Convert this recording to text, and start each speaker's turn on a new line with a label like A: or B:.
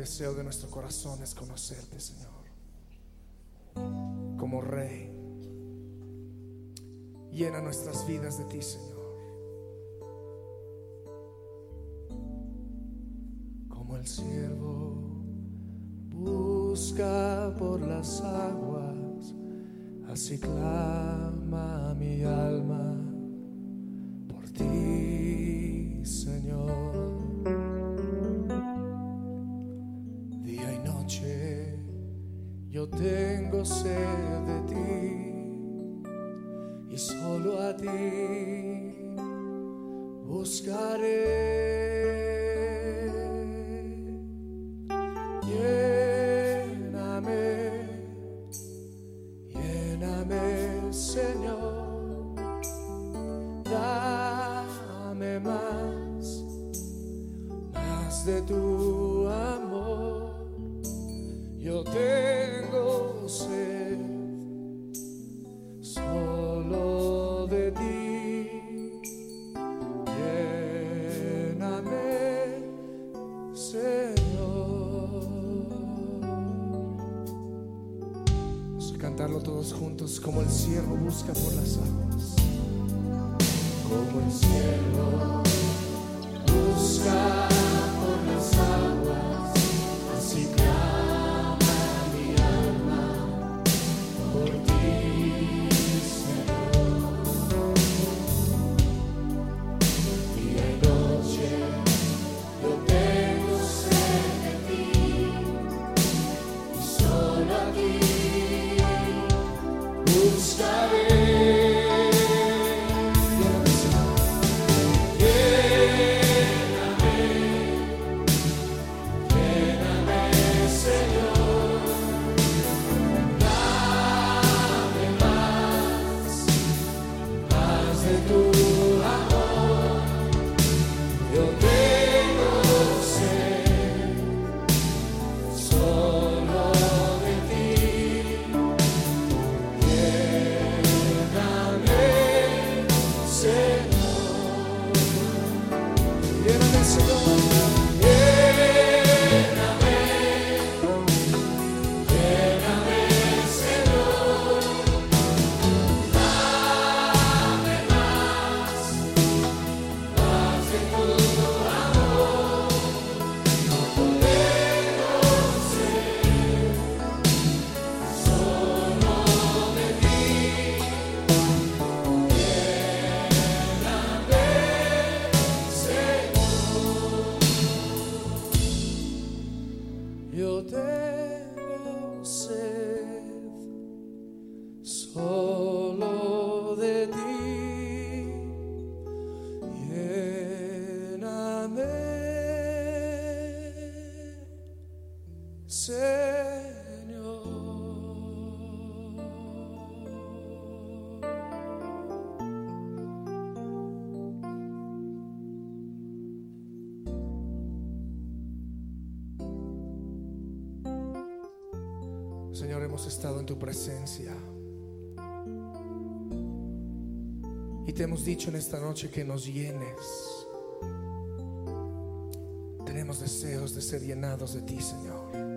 A: deseo de nuestro corazón es conocerte, Señor, como Rey. Llena nuestras vidas de ti, Señor. Como el siervo busca por las aguas, así clama mi alma por ti, Señor. Yo tengo sed de ti y solo a ti buscaré. Lléname, lléname, Señor, dame más, más de tu amor. Yo tengo cantarlo todos juntos como el siervo busca por las aguas. Como el siervo buscaré. Solo de ti. Lléname, Señor. Señor, hemos estado en tu presencia. Y te hemos dicho en esta noche que nos llenes. Tenemos deseos de ser llenados de ti, Señor.